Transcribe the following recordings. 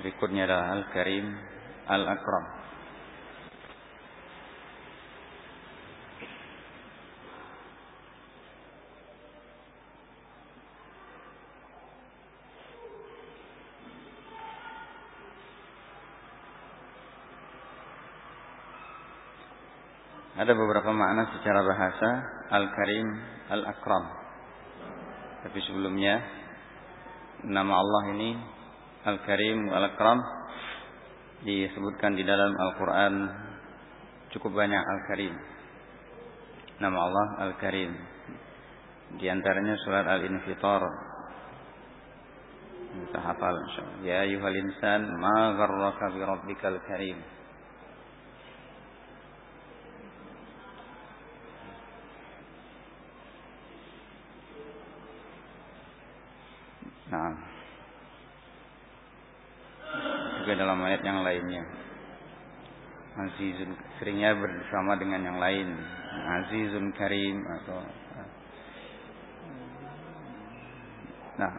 Berikutnya adalah Al-Karim Al-Akram. Ada beberapa makna secara bahasa Al-Karim, Al-Akram. Tapi sebelumnya nama Allah ini Al-Karim, Al-Akram disebutkan di dalam Al-Quran cukup banyak Al-Karim. Nama Allah Al-Karim. Di antaranya surat Al-Infitar. Kita hafal Ya ayuhal insan ma gharraka bi rabbikal karim. Nah. Yang lainnya. Azizun seringnya bersama dengan yang lain. Azizun Karim atau Nah,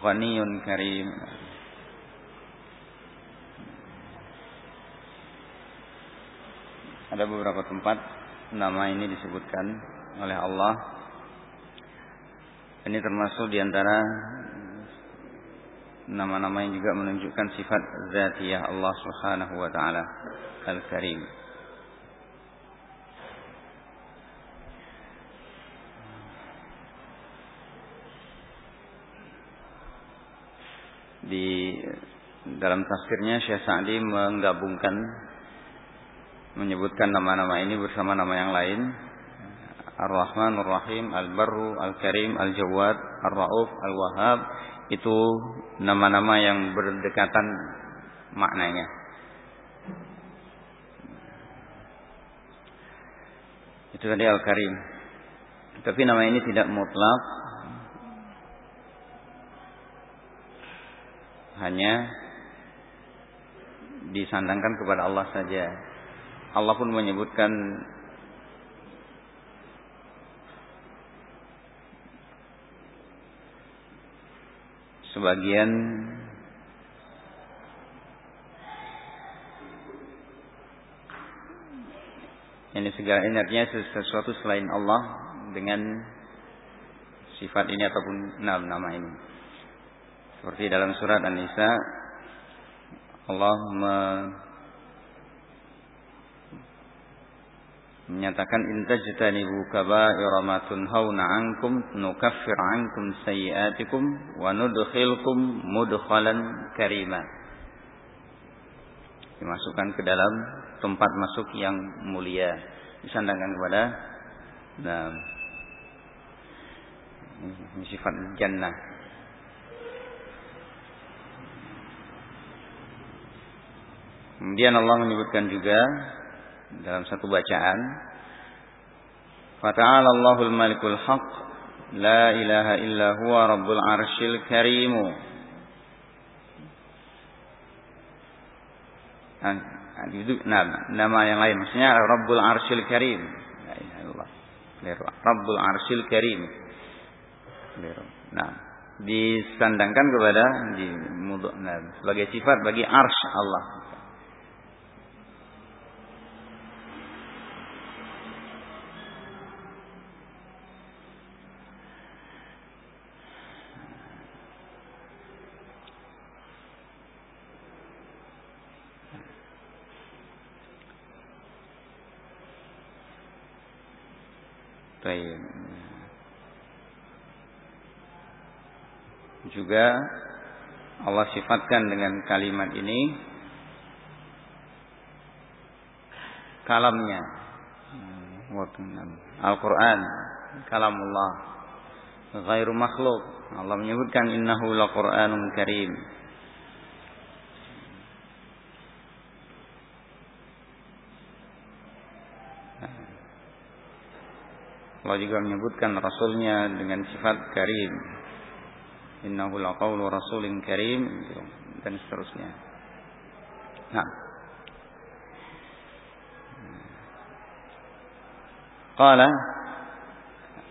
Ghaniyun Karim Ada beberapa tempat nama ini disebutkan oleh Allah. Ini termasuk di antara nama-nama yang juga menunjukkan sifat zatiyah Allah Subhanahu wa taala Al-Karim. Di dalam tafsirnya Syekh Sa'di menggabungkan menyebutkan nama-nama ini bersama nama yang lain Ar-Rahman, Ar-Rahim, Al-Barru, Al-Karim, Al-Jawad, Ar-Rauf, Al-Wahhab itu nama-nama yang berdekatan maknanya. Itu tadi Al-Karim. Tapi nama ini tidak mutlak. Hanya disandangkan kepada Allah saja. Allah pun menyebutkan sebagian ini segala artinya sesuatu selain Allah dengan sifat ini ataupun nama, nama ini. Seperti dalam surat An-Nisa Allah menyatakan intajtanibu kaba'ira ma tunhauna ankum nukaffir ankum sayiatikum wa nudkhilkum mudkhalan karima. Dimasukkan ke dalam tempat masuk yang mulia. Disandangkan kepada nah sifat jannah. Kemudian Allah menyebutkan juga dalam satu bacaan Fata'ala Allahul Malikul Haq La ilaha illa huwa Rabbul Arshil Karimu Nah, nama yang lain maksudnya Rabbul Arshil Karim. Rabbul Arshil Karim. Nah, disandangkan kepada di, nah, sebagai sifat bagi arsh Allah. Baik. Juga Allah sifatkan dengan kalimat ini. Kalamnya. Al-Quran. Kalamullah. Ghairu makhluk. Allah menyebutkan innahu laqur'anun karim. Allah juga menyebutkan Rasulnya dengan sifat karim. Innahu laqawlu rasulin karim dan seterusnya. Nah. Qala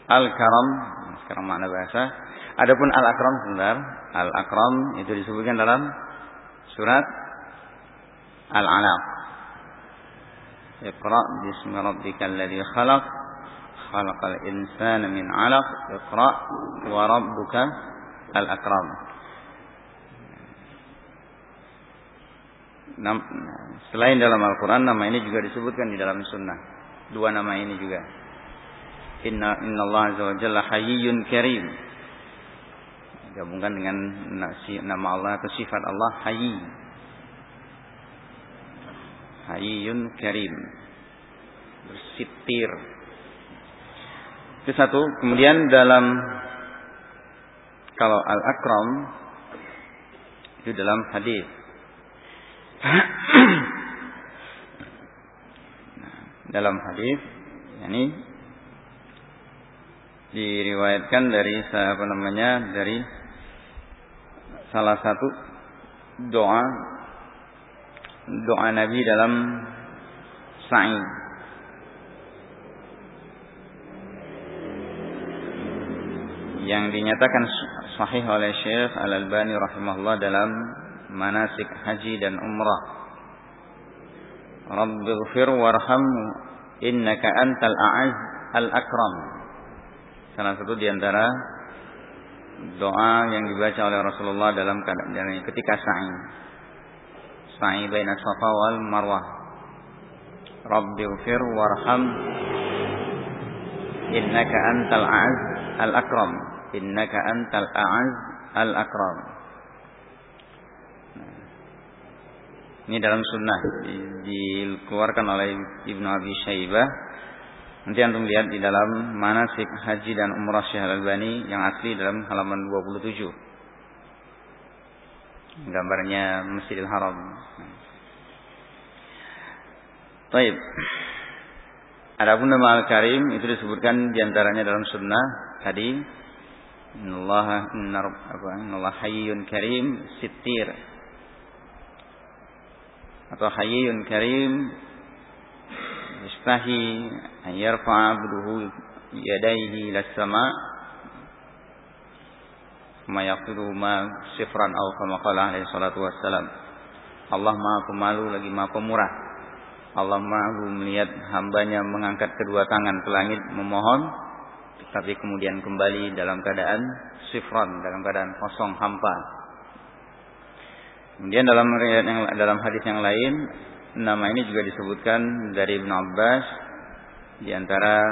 al-karam sekarang makna bahasa. Adapun al-akram sebentar, al-akram itu disebutkan dalam surat Al-Alaq. Iqra bismi rabbikal ladzi khalaq khalaqal insana min 'alaq iqra wa rabbuka al-akram. Selain dalam Al-Quran nama ini juga disebutkan di dalam Sunnah. Dua nama ini juga. Inna Inna Allah Azza wa Jalla Hayyun Karim. Gabungkan dengan nama Allah atau sifat Allah Hayy. Hayyun Karim. Bersitir. Itu satu. Kemudian dalam kalau Al-Akram itu dalam hadis. Dalam hadis ini diriwayatkan dari apa namanya dari salah satu doa doa Nabi dalam sa'i. Yang dinyatakan sahih oleh Syekh Al-Albani rahimahullah dalam manasik haji dan umrah. Rabbighfir warham innaka antal a'az al-akram. Salah satu di antara doa yang dibaca oleh Rasulullah dalam keadaan ketika sa'i. Sa'i baina Safa wal Marwah. Rabbighfir warham innaka antal a'az al-akram. Innaka antal a'az al-akram. Ini dalam sunnah dikeluarkan oleh Ibnu Abi Syaibah. Nanti antum lihat di dalam manasik haji dan umrah Syekh Al-Albani yang asli dalam halaman 27. Gambarnya Masjidil Haram. Baik. Adapun nama Al-Karim itu disebutkan di antaranya dalam sunnah tadi. Innallaha innar apa? Innallaha hayyun karim sitir atau hayyun karim yastahi an yarfa'a abduhu yadayhi ila sama. Ma yaqidu ma sifran aw kama qala alaihi salatu wassalam. Allah Maha Pemalu lagi Maha Pemurah. Allah Maha melihat hambanya mengangkat kedua tangan ke langit memohon tapi kemudian kembali dalam keadaan sifran dalam keadaan kosong hampa Kemudian dalam yang, dalam hadis yang lain nama ini juga disebutkan dari Ibn Abbas di antara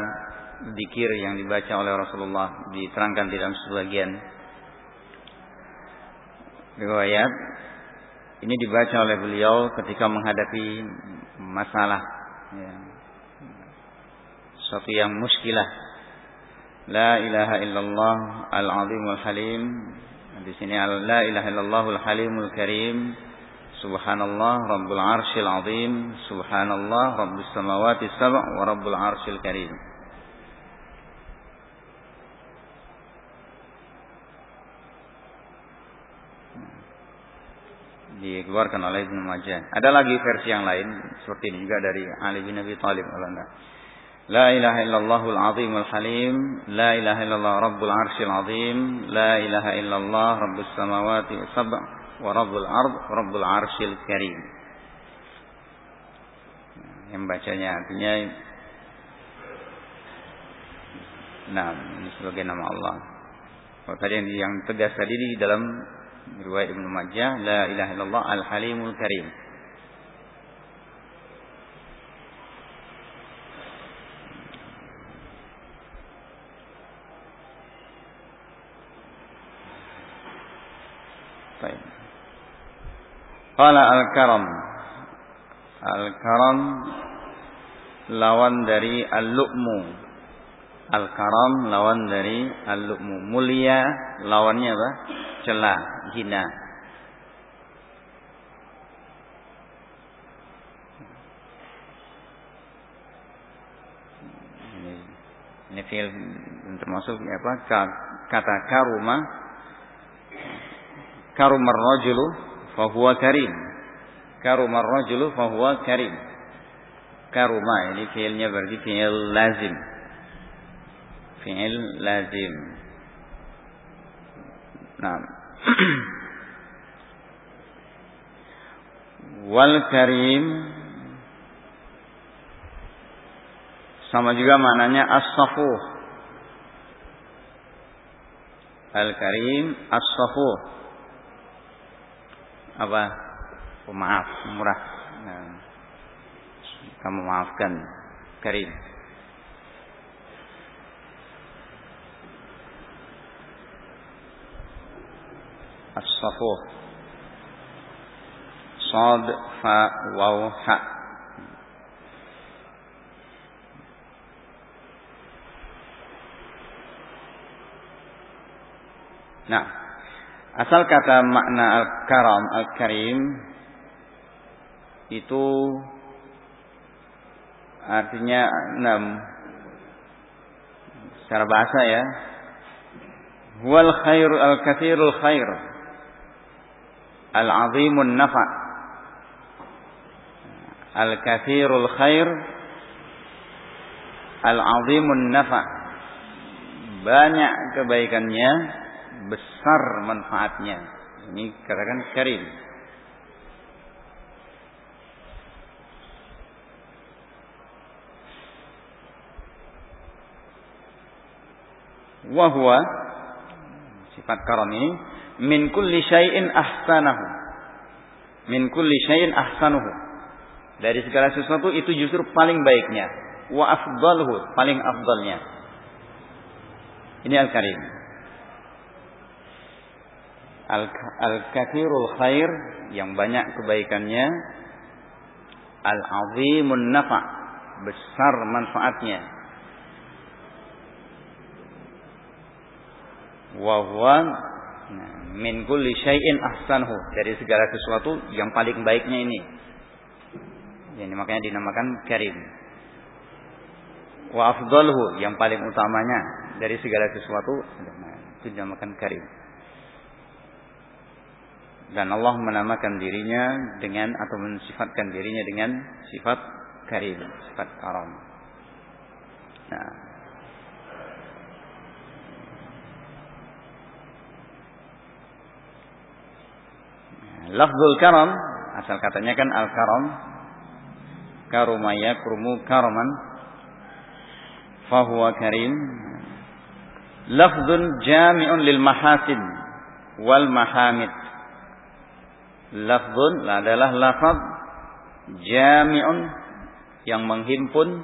zikir yang dibaca oleh Rasulullah diterangkan di dalam sebagian riwayat ini dibaca oleh beliau ketika menghadapi masalah ya. suatu yang muskilah la ilaha illallah al-azim halim di sini la ilaha illallahul halimul karim. Subhanallah rabbul arsyil azim. Subhanallah rabbus samawati sab' wa rabbul arsyil karim. dikeluarkan oleh Ibnu Majah. Ada lagi versi yang lain seperti ini juga dari Ali bin Abi Thalib kalau enggak. لا إله إلا الله العظيم الحليم لا إله إلا الله رب العرش العظيم لا إله إلا الله رب السماوات السبع ورب الأرض رب العرش الكريم yang bacanya artinya nah ini sebagai nama Allah kalau tadi yang, tegas tadi di dalam riwayat Ibnu Majah la ilaha illallah al halimul karim Qala al-karam. Al-karam lawan dari al-lu'mu. Al-karam lawan dari al-lu'mu. Mulia lawannya apa? Celah, hina. Ini fiil termasuk apa? Kata karuma karumar rajulu fahuwa karim. Karumar rajulu fahuwa karim. Karuma ini fiilnya berarti fiil lazim. fi'il lazim. Nah. Wal karim sama juga maknanya as-safuh. Al karim as-safuh. Apa? Pemaaf, murah. Nah. Kamu maafkan karim. As-safuh. Sad, fa, waw, ha. Nah, asal kata makna al-karam, al-karim itu artinya enam. Secara bahasa ya. Wal khair al-kathirul khair. Al-azimun nafa. Al-kathirul khair al-azimun nafa. Banyak kebaikannya besar manfaatnya ini katakan karim wahwa sifat karam ini min kulli syai'in ahsanahu. Min kulli syai'in ahsanuhu. Dari segala sesuatu itu justru paling baiknya. Wa afdaluhu, paling afdalnya. Ini Al-Karim. Al-Kathirul Khair yang banyak kebaikannya. Al-Azimun Nafa, besar manfaatnya. Wa huwa nah, min kulli syai'in ahsanhu dari segala sesuatu yang paling baiknya ini. Ini makanya dinamakan karim. Wa afdalhu yang paling utamanya dari segala sesuatu itu dinamakan karim. Dan Allah menamakan dirinya dengan atau mensifatkan dirinya dengan sifat karim, sifat karam. Nah, Lafzul karam asal katanya kan al karam karumaya krumu karaman. Fahuwa karim. Lafzun jami'un lil mahasin wal mahamid lafzun adalah lafaz jami'un yang menghimpun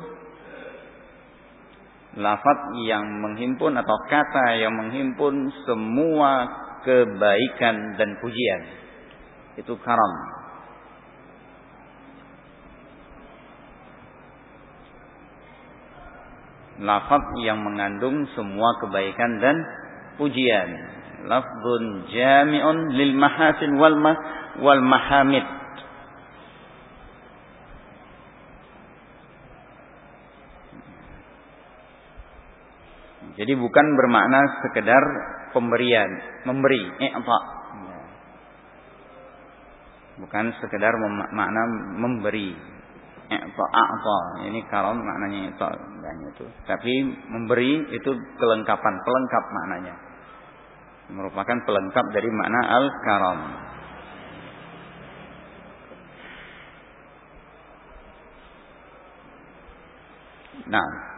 lafaz yang menghimpun atau kata yang menghimpun semua kebaikan dan pujian itu karam. Lafaz yang mengandung semua kebaikan dan pujian. Lafzun jami'un lil mahasin wal ma wal mahamid. Jadi bukan bermakna sekedar pemberian, memberi, i'ta. Bukan sekedar makna memberi. A'ta. Ini karam maknanya itu. itu. Tapi memberi itu kelengkapan, pelengkap maknanya. Merupakan pelengkap dari makna al-karam. Nah,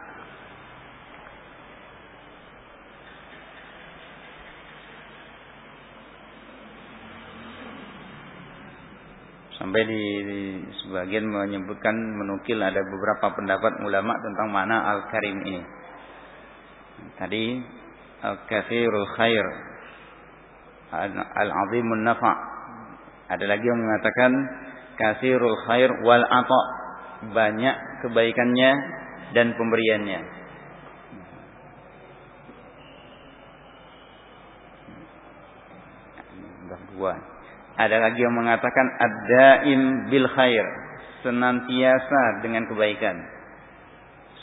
Sampai di, di sebagian menyebutkan menukil ada beberapa pendapat ulama tentang mana al-karim ini. Tadi al-kathirul khair al-azimun nafa. Ada lagi yang mengatakan kathirul khair wal ata. Banyak kebaikannya dan pemberiannya. Ada lagi yang mengatakan ad-daim bil khair, senantiasa dengan kebaikan.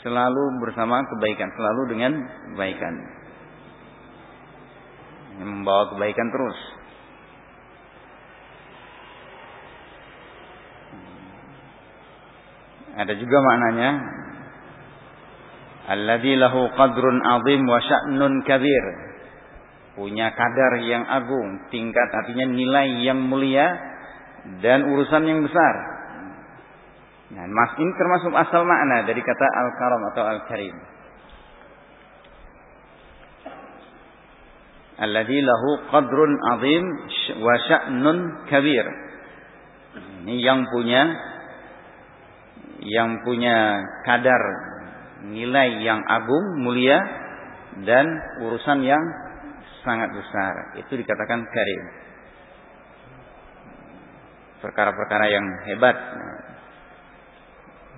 Selalu bersama kebaikan, selalu dengan kebaikan. Yang membawa kebaikan terus. Ada juga maknanya Alladzi lahu qadrun azim wa sya'nun kabir. Punya kadar yang agung, tingkat artinya nilai yang mulia dan urusan yang besar. Nah, mas ini termasuk asal makna dari kata al-karam atau al-karim. Alladzi lahu qadrun azim wa sya'nun kabir. Ini yang punya yang punya kadar nilai yang agung, mulia dan urusan yang sangat besar. Itu dikatakan karim. Perkara-perkara yang hebat,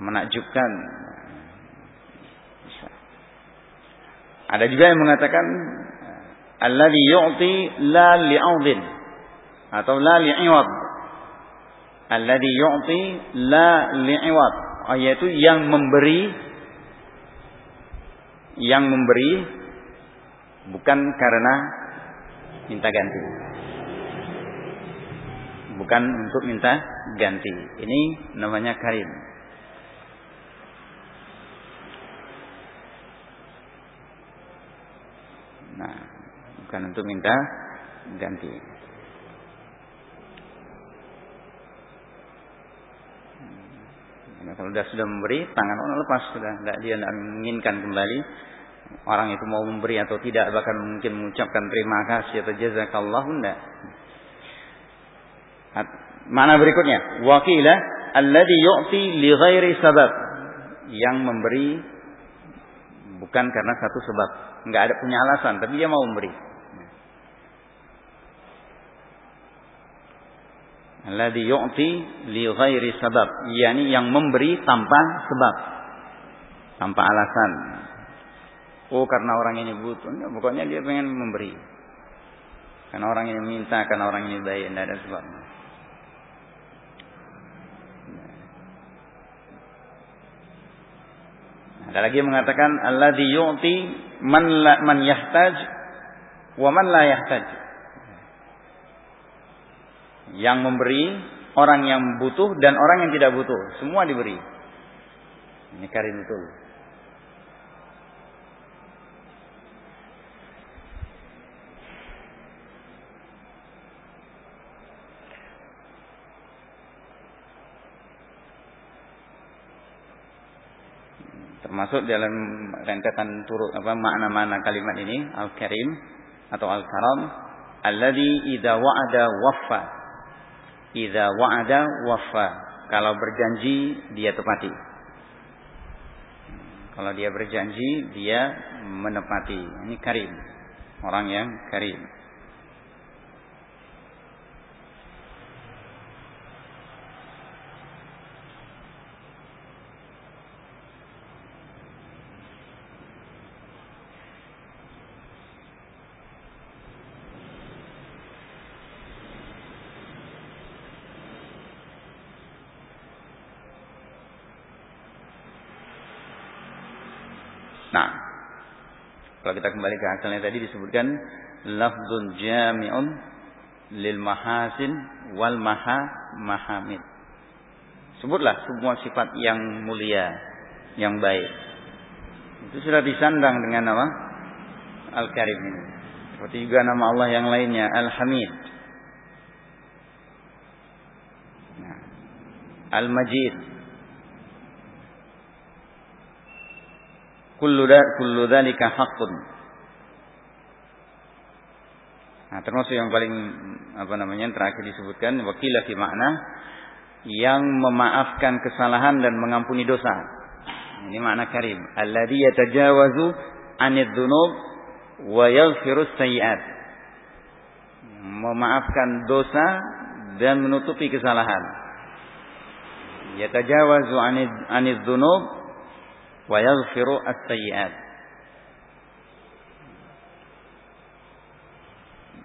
menakjubkan. Ada juga yang mengatakan alladhi yu'ti la li'audin atau la li'iwad. Alladhi yu'ti la li'iwad, yaitu yang memberi yang memberi bukan karena minta ganti. Bukan untuk minta ganti. Ini namanya karim. Nah, bukan untuk minta ganti. Nah, kalau sudah sudah memberi, tangan orang lepas sudah, tidak dia tidak menginginkan kembali. Orang itu mau memberi atau tidak, bahkan mungkin mengucapkan terima kasih atau jazakallah, tidak. Mana berikutnya, wakilah alladhi yu'ti li ghairi sabab. Yang memberi bukan karena satu sebab, nggak ada punya alasan, tapi dia mau memberi. Alladhi yu'ti li ghairi sabab. yakni yang memberi tanpa sebab. Tanpa alasan. Oh karena orang ini butuh. Enggak, pokoknya dia pengen memberi. Karena orang ini minta, karena orang ini baik. Tidak ada sebab. Ada lagi yang mengatakan alladhi yu'ti man la, man yahtaj wa man la yahtaj yang memberi, orang yang butuh dan orang yang tidak butuh, semua diberi. Ini karim betul. termasuk dalam rentetan turut apa makna-makna kalimat ini al-karim atau al-karam alladhi idza wa'ada waffa Idza wa'ada wafa. Kalau berjanji dia tepati. Kalau dia berjanji dia menepati. Ini karim. Orang yang karim. Nah, kalau kita kembali ke asalnya tadi disebutkan lafzun jami'un lil mahasin wal maha mahamid. Sebutlah semua sifat yang mulia, yang baik. Itu sudah disandang dengan nama Al-Karim ini. Seperti juga nama Allah yang lainnya Al-Hamid. Nah, Al-Majid. Kullu da kullu dzalika haqqun. Nah, termasuk yang paling apa namanya yang terakhir disebutkan wakilah fi makna yang memaafkan kesalahan dan mengampuni dosa. Ini makna karim. Alladhi yatajawazu anid dzunub wa yaghfiru sayyi'at. Memaafkan dosa dan menutupi kesalahan. Yatajawazu anid anid dzunub wa yaghfiru as-sayyi'at.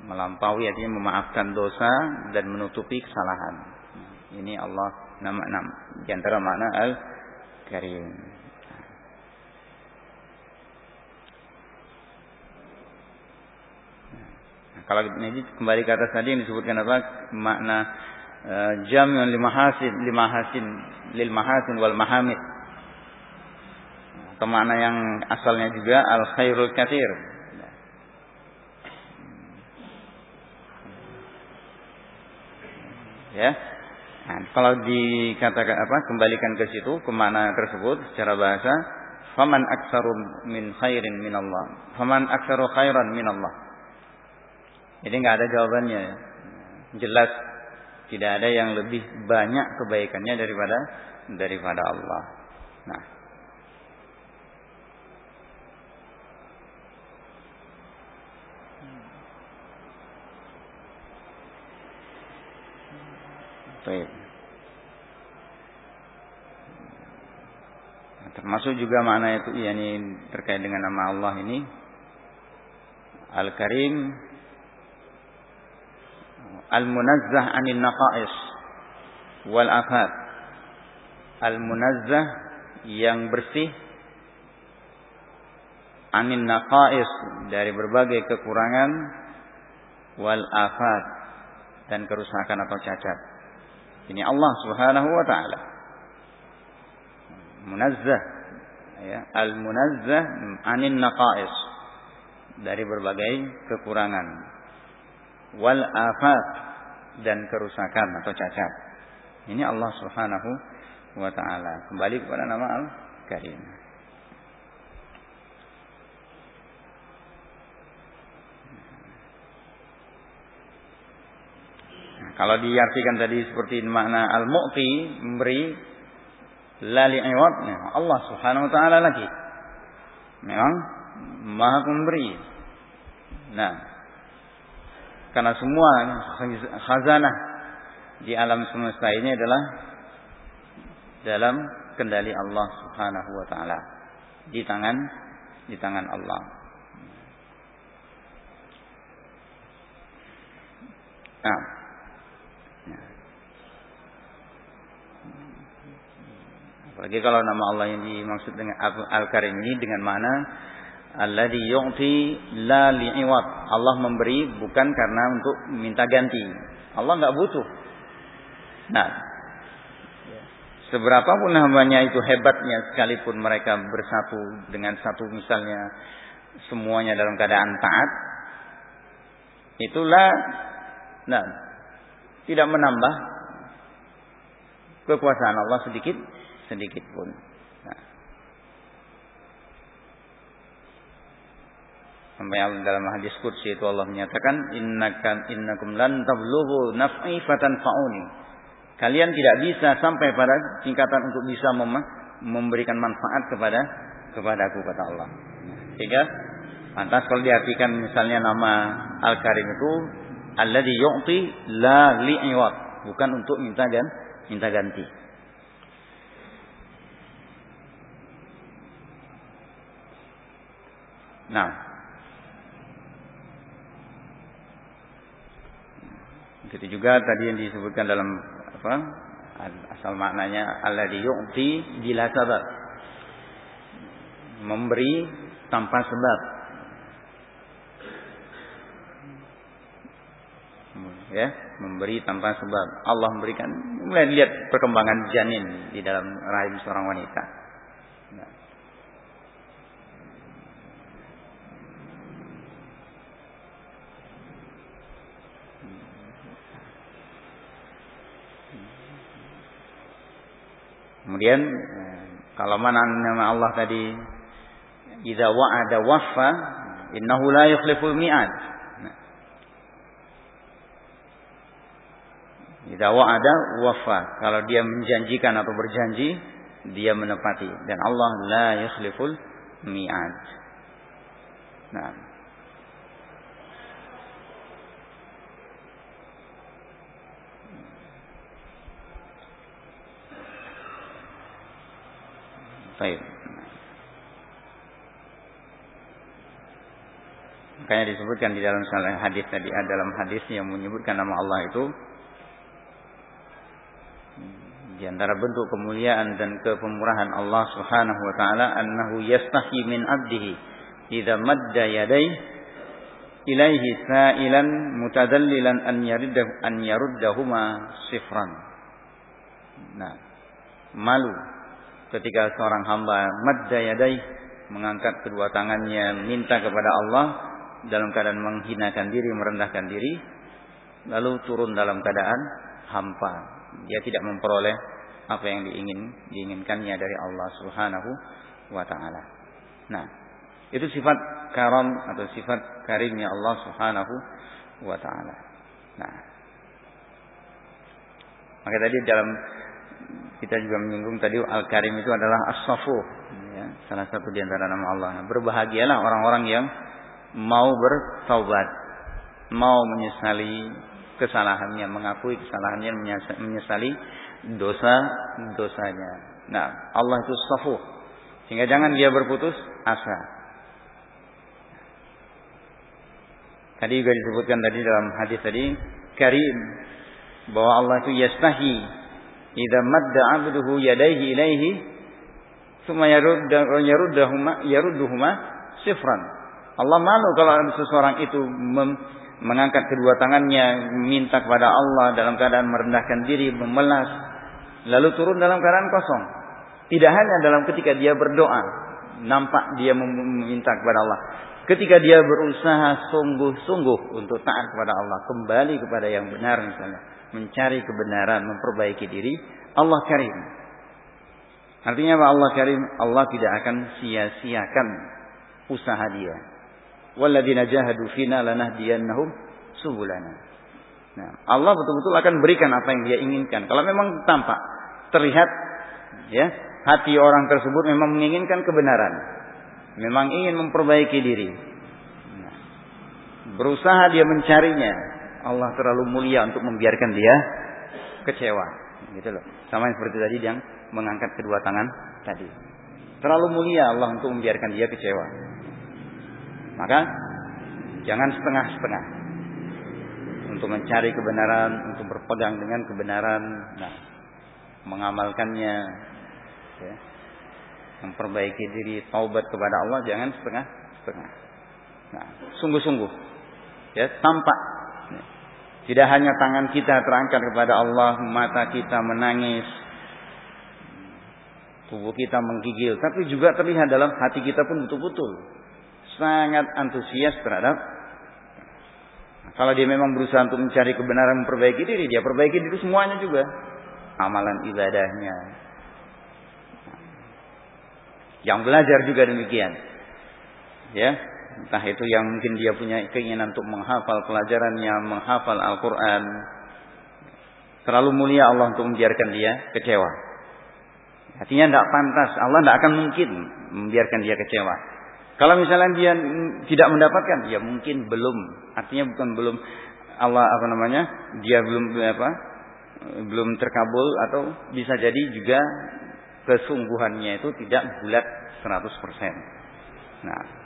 Melampaui artinya memaafkan dosa dan menutupi kesalahan. Ini Allah nama-nama di antara makna al-karim. Nah, kalau ini kembali ke atas tadi yang disebutkan apa makna uh, jami'un lima hasin lima hasin lil mahasin wal mahamid atau makna yang asalnya juga al khairul kathir. Ya. Nah, kalau dikatakan apa kembalikan ke situ ke mana tersebut secara bahasa faman aktsaru min khairin min Allah. Faman aktsaru khairan min Allah. Jadi nggak ada jawabannya. Jelas tidak ada yang lebih banyak kebaikannya daripada daripada Allah. Nah, Nah, termasuk juga makna itu yakni terkait dengan nama Allah ini Al-Karim Al-Munazzah anil naqais wal afat. Al-Munazzah yang bersih anin naqais dari berbagai kekurangan wal afat dan kerusakan atau cacat. Ini Allah Subhanahu wa taala. Munazzah ya, al-munazzah anin naqais dari berbagai kekurangan wal afat dan kerusakan atau cacat. Ini Allah Subhanahu wa taala. Kembali kepada nama Al-Karim. Kalau diartikan tadi seperti makna al-mu'ti, memberi lali iwat, ya, Allah Subhanahu wa taala lagi. Memang Maha Pemberi. Nah, karena semua khazanah di alam semesta ini adalah dalam kendali Allah Subhanahu wa taala. Di tangan di tangan Allah. Nah, Apalagi kalau nama Allah yang dimaksud dengan Al-Karim ini dengan mana Alladhi yu'ti la li'iwat. Allah memberi bukan karena untuk minta ganti. Allah nggak butuh. Nah, seberapa pun hambanya itu hebatnya sekalipun mereka bersatu dengan satu misalnya semuanya dalam keadaan taat, itulah nah tidak menambah kekuasaan Allah sedikit sedikit pun. Nah. Sampai dalam hadis kursi itu Allah menyatakan innakan innakum lan tablughu naf'i fatanfa'uni. Kalian tidak bisa sampai pada tingkatan untuk bisa mem memberikan manfaat kepada kepadaku kata Allah. Sehingga pantas kalau diartikan misalnya nama Al-Karim itu alladhi yu'ti la li'iwat, bukan untuk minta dan minta ganti. Nah. Begitu juga tadi yang disebutkan dalam apa? Asal maknanya alladhi yu'ti bila sabab. Memberi tanpa sebab. Ya, memberi tanpa sebab. Allah memberikan mulai lihat perkembangan janin di dalam rahim seorang wanita. Nah. Kemudian kalau mana nama Allah tadi idza wa'ada waffa innahu la yukhliful mi'ad. Idza wa'ada waffa. Kalau dia menjanjikan atau berjanji, dia menepati dan Allah la yukhliful mi'ad. Nah, Baik. Makanya disebutkan di dalam salah hadis tadi dalam hadis yang menyebutkan nama Allah itu di antara bentuk kemuliaan dan kepemurahan Allah Subhanahu wa taala annahu yastahi min 'abdihi idza madda yadayhi ilaihi sa'ilan mutadallilan an yariddahu an yaruddahuma sifran. Nah, malu ketika seorang hamba madda yadai mengangkat kedua tangannya minta kepada Allah dalam keadaan menghinakan diri, merendahkan diri, lalu turun dalam keadaan hampa. Dia tidak memperoleh apa yang diingin diinginkannya dari Allah Subhanahu wa taala. Nah, itu sifat karam atau sifat karimnya Allah Subhanahu wa taala. Nah, maka tadi dalam kita juga menyinggung tadi Al-Karim itu adalah As-Safu, ya, salah satu di antara nama Allah. Berbahagialah orang-orang yang mau bertaubat, mau menyesali kesalahannya, mengakui kesalahannya, menyesali dosa-dosanya. Nah, Allah itu safu. Sehingga jangan dia berputus asa. Tadi juga disebutkan tadi dalam hadis tadi, karim bahwa Allah itu yastahi idza madda 'abduhu yadayhi ilaihi thumma yarudduhuma yarudduhuma sifran. Allah malu kalau seseorang itu mengangkat kedua tangannya minta kepada Allah dalam keadaan merendahkan diri, memelas, lalu turun dalam keadaan kosong. Tidak hanya dalam ketika dia berdoa, nampak dia meminta kepada Allah. Ketika dia berusaha sungguh-sungguh untuk taat kepada Allah, kembali kepada yang benar misalnya, mencari kebenaran, memperbaiki diri, Allah karim. Artinya apa Allah karim? Allah tidak akan sia-siakan usaha dia. Walladzina jahadu fina lanahdiyannahum subulana. Nah, Allah betul-betul akan berikan apa yang dia inginkan. Kalau memang tampak terlihat ya, hati orang tersebut memang menginginkan kebenaran. Memang ingin memperbaiki diri. Nah, berusaha dia mencarinya. Allah terlalu mulia untuk membiarkan dia kecewa. Gitu loh. Sama seperti tadi yang mengangkat kedua tangan tadi. Terlalu mulia Allah untuk membiarkan dia kecewa. Maka jangan setengah-setengah untuk mencari kebenaran, untuk berpegang dengan kebenaran, nah, mengamalkannya, ya, memperbaiki diri, taubat kepada Allah, jangan setengah-setengah. Nah, sungguh-sungguh, ya, tampak. Tidak hanya tangan kita terangkat kepada Allah, mata kita menangis, tubuh kita menggigil, tapi juga terlihat dalam hati kita pun betul-betul sangat antusias terhadap kalau dia memang berusaha untuk mencari kebenaran memperbaiki diri, dia perbaiki diri semuanya juga. Amalan ibadahnya. Yang belajar juga demikian. Ya, entah itu yang mungkin dia punya keinginan untuk menghafal pelajarannya, menghafal Al-Qur'an. Terlalu mulia Allah untuk membiarkan dia kecewa. Artinya tidak pantas, Allah tidak akan mungkin membiarkan dia kecewa. Kalau misalnya dia tidak mendapatkan, ya mungkin belum. Artinya bukan belum Allah apa namanya? Dia belum apa? Belum terkabul atau bisa jadi juga kesungguhannya itu tidak bulat 100%. Nah,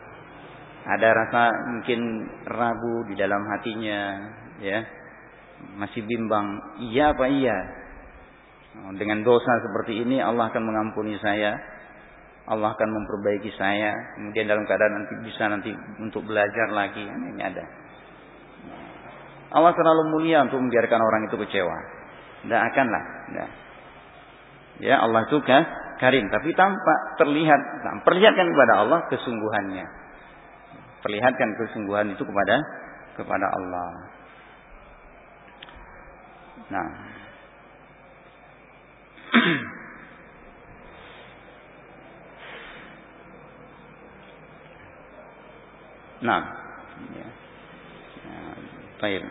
ada rasa mungkin ragu di dalam hatinya, ya. Masih bimbang, iya apa iya? Dengan dosa seperti ini Allah akan mengampuni saya Allah akan memperbaiki saya. Kemudian dalam keadaan nanti bisa nanti untuk belajar lagi. Ini ada. Allah terlalu mulia untuk membiarkan orang itu kecewa. Tidak akanlah. Tidak. Ya Allah itu kan karim. Tapi tampak terlihat. Perlihatkan kepada Allah kesungguhannya. Perlihatkan kesungguhan itu kepada kepada Allah. Nah. Nah, ya. Nah, baik.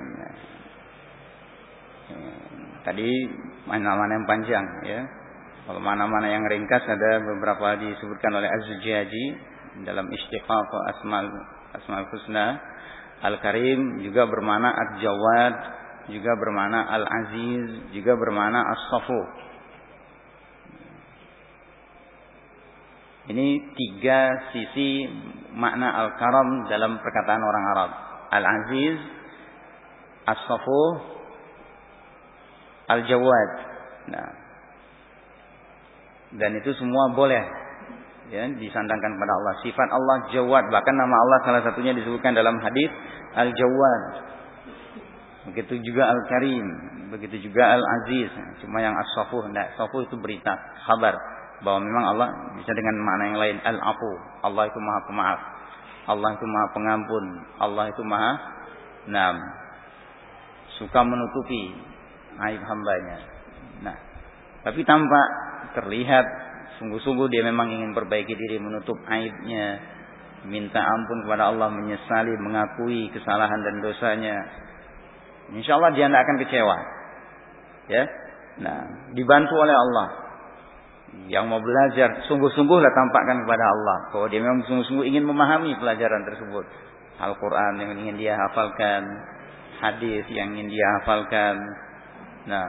Tadi mana-mana yang panjang ya. Kalau mana-mana yang ringkas ada beberapa disebutkan oleh Az-Zujaji dalam Istiqaq Asmal Asmal Husna Al-Karim juga bermana Ad-Jawad juga bermana Al-Aziz juga bermana As-Safu Ini tiga sisi makna al-karam dalam perkataan orang Arab. Al-aziz, as-safu, al-jawad. Nah. Dan itu semua boleh ya disandangkan kepada Allah. Sifat Allah jawad, bahkan nama Allah salah satunya disebutkan dalam hadis al-jawad. Begitu juga al-karim, begitu juga al-aziz. Cuma yang as-safu, nah, safu itu berita, kabar. bahwa memang Allah bisa dengan makna yang lain al-afu. Allah itu Maha Pemaaf. Allah itu Maha Pengampun. Allah itu Maha Nam suka menutupi aib hambanya. Nah, tapi tampak terlihat sungguh-sungguh dia memang ingin perbaiki diri menutup aibnya, minta ampun kepada Allah, menyesali, mengakui kesalahan dan dosanya. Insya Allah dia tidak akan kecewa. Ya, nah dibantu oleh Allah. Yang mau belajar sungguh-sungguhlah tampakkan kepada Allah bahwa dia memang sungguh-sungguh ingin memahami pelajaran tersebut. Al-Quran yang ingin dia hafalkan, hadis yang ingin dia hafalkan. Nah,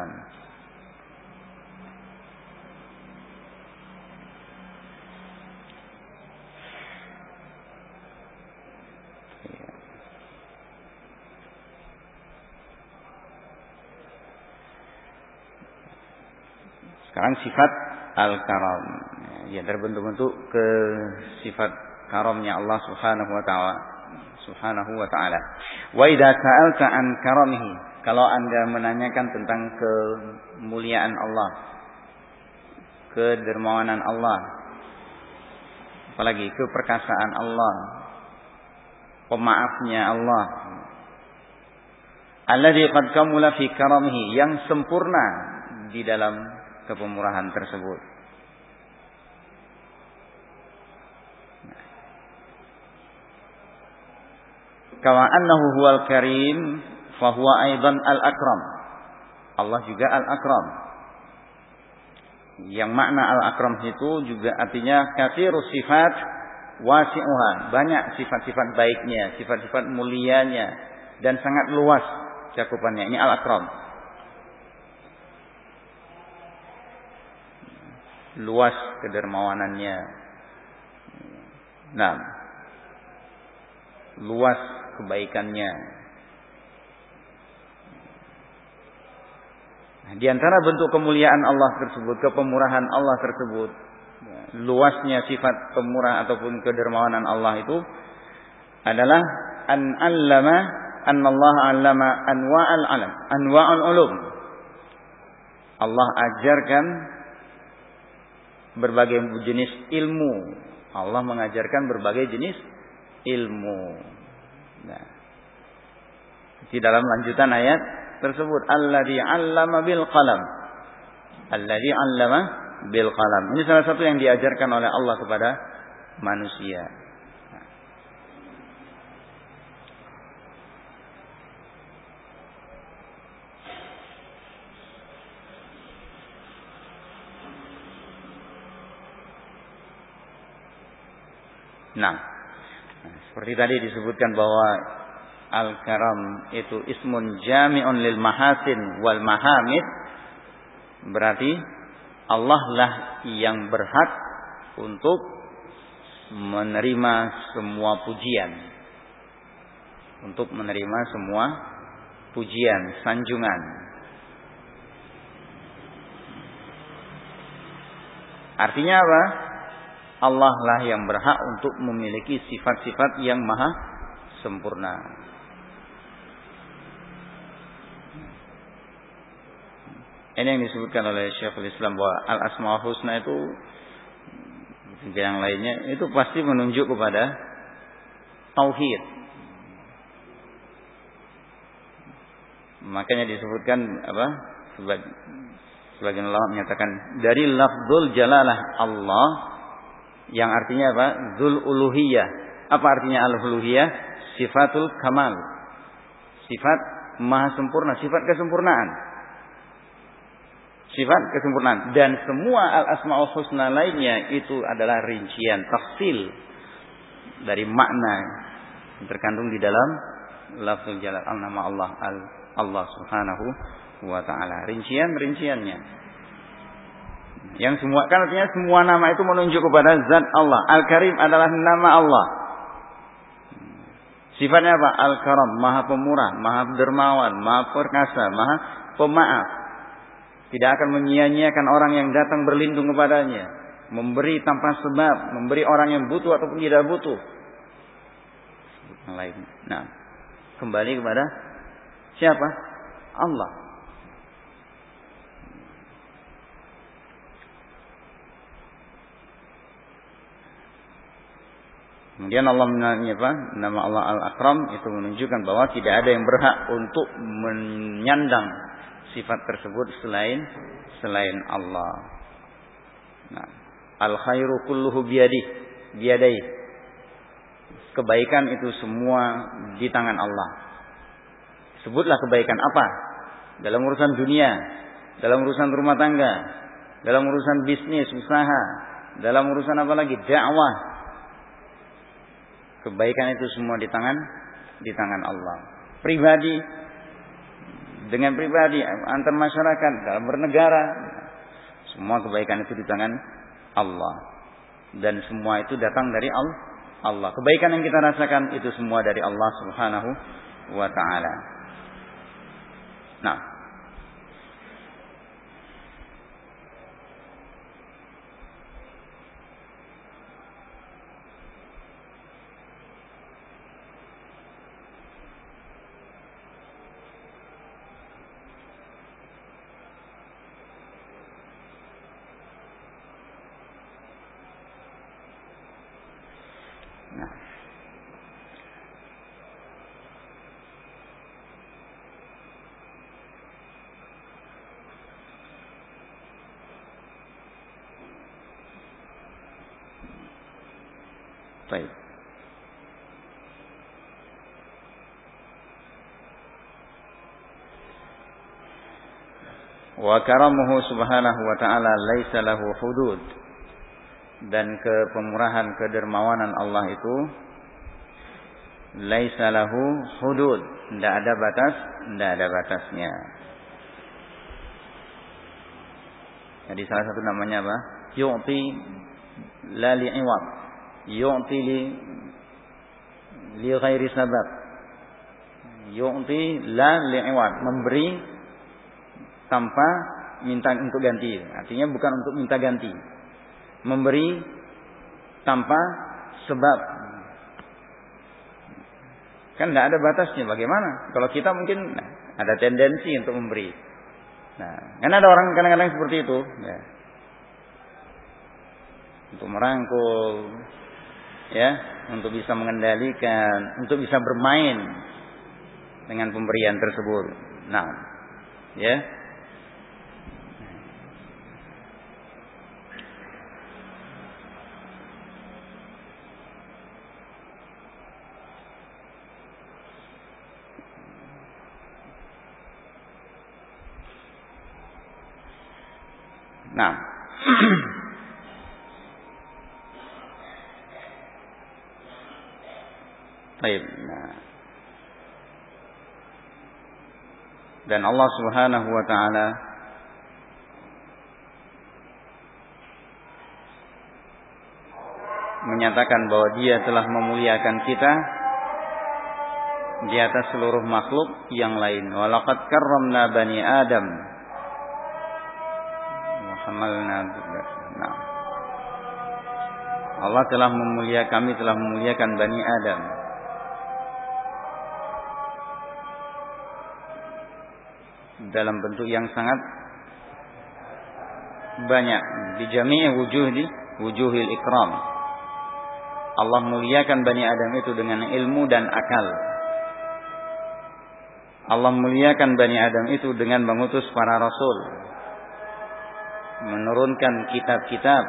Sekarang sifat al-karam. Ya terbentuk-bentuk ke sifat karamnya Allah Subhanahu wa taala. Subhanahu wa taala. Wa idza an karamihi, kalau Anda menanyakan tentang kemuliaan Allah, kedermawanan Allah, apalagi keperkasaan Allah, pemaafnya Allah. Alladzi qad kamula fi karamihi, yang sempurna di dalam kepemurahan tersebut. Kama annahu huwal karim fahuwa aidan al-akram. Allah juga al-akram. Yang makna al-akram itu juga artinya kathiru sifat wasi'uha. Banyak sifat-sifat baiknya, sifat-sifat mulianya dan sangat luas cakupannya. Ini al-akram. Luas kedermawanannya. Nah, luas kebaikannya. Nah, di antara bentuk kemuliaan Allah tersebut, kepemurahan Allah tersebut, luasnya sifat pemurah ataupun kedermawanan Allah itu adalah an allama an Allah allama anwa'al alam, anwa'al ulum. Allah ajarkan berbagai jenis ilmu. Allah mengajarkan berbagai jenis ilmu. Nah, di dalam lanjutan ayat tersebut alladzi 'allama bil qalam. Alladzi 'allama bil qalam. Ini salah satu yang diajarkan oleh Allah kepada manusia. Nah, seperti tadi disebutkan bahwa al-karam itu ismun jami'un lil mahasin wal mahamid berarti Allah lah yang berhak untuk menerima semua pujian. Untuk menerima semua pujian sanjungan. Artinya apa Allah lah yang berhak untuk memiliki sifat-sifat yang maha sempurna. Ini yang disebutkan oleh Syekhul Islam bahwa al-asmaul husna itu yang lainnya itu pasti menunjuk kepada tauhid. Makanya disebutkan apa? Sebagian ulama menyatakan dari lafzul jalalah Allah yang artinya apa? Zul uluhiyah. Apa artinya al-uluhiyah? Sifatul kamal. Sifat maha sempurna, sifat kesempurnaan. Sifat kesempurnaan dan semua al-asmaul husna lainnya itu adalah rincian tafsil dari makna yang terkandung di dalam lafzul jalal al nama Allah al Allah Subhanahu wa taala. Rincian-rinciannya. Yang semua kan artinya semua nama itu menunjuk kepada zat Allah. Al-Karim adalah nama Allah. Sifatnya apa? Al-Karam, Maha Pemurah, Maha Dermawan, Maha Perkasa, Maha Pemaaf. Tidak akan menyia-nyiakan orang yang datang berlindung kepadanya, memberi tanpa sebab, memberi orang yang butuh ataupun tidak butuh. Nah, kembali kepada siapa? Allah. Kemudian Allah apa? Nama Allah Al-Akram itu menunjukkan bahwa tidak ada yang berhak untuk menyandang sifat tersebut selain selain Allah. Nah, al khairu kulluhu biyadi, biyadai. Kebaikan itu semua di tangan Allah. Sebutlah kebaikan apa? Dalam urusan dunia, dalam urusan rumah tangga, dalam urusan bisnis, usaha, dalam urusan apa lagi? Dakwah. Kebaikan itu semua di tangan di tangan Allah. Pribadi dengan pribadi antar masyarakat dalam bernegara semua kebaikan itu di tangan Allah. Dan semua itu datang dari Allah. Kebaikan yang kita rasakan itu semua dari Allah Subhanahu wa taala. Nah Baik. Wa karamuhu subhanahu wa ta'ala laisa lahu hudud. Dan kepemurahan kedermawanan Allah itu laisa lahu hudud. Tidak ada batas, tidak ada batasnya. Jadi salah satu namanya apa? Yu'ti la li'iwab yu'ti li li ghairi sabab yu'ti la li'wad memberi tanpa minta untuk ganti artinya bukan untuk minta ganti memberi tanpa sebab kan nggak ada batasnya bagaimana kalau kita mungkin ada tendensi untuk memberi nah kan ada orang kadang-kadang seperti itu ya. untuk merangkul ya untuk bisa mengendalikan, untuk bisa bermain dengan pemberian tersebut. Nah, ya. Nah, Baik. Nah. Dan Allah Subhanahu wa taala menyatakan bahwa Dia telah memuliakan kita di atas seluruh makhluk yang lain. Walaqad karramna bani Adam. Nah. Allah telah memuliakan kami telah memuliakan bani Adam. dalam bentuk yang sangat banyak di jami' wujuh di wujuhil ikram. Allah muliakan Bani Adam itu dengan ilmu dan akal. Allah muliakan Bani Adam itu dengan mengutus para rasul. Menurunkan kitab-kitab.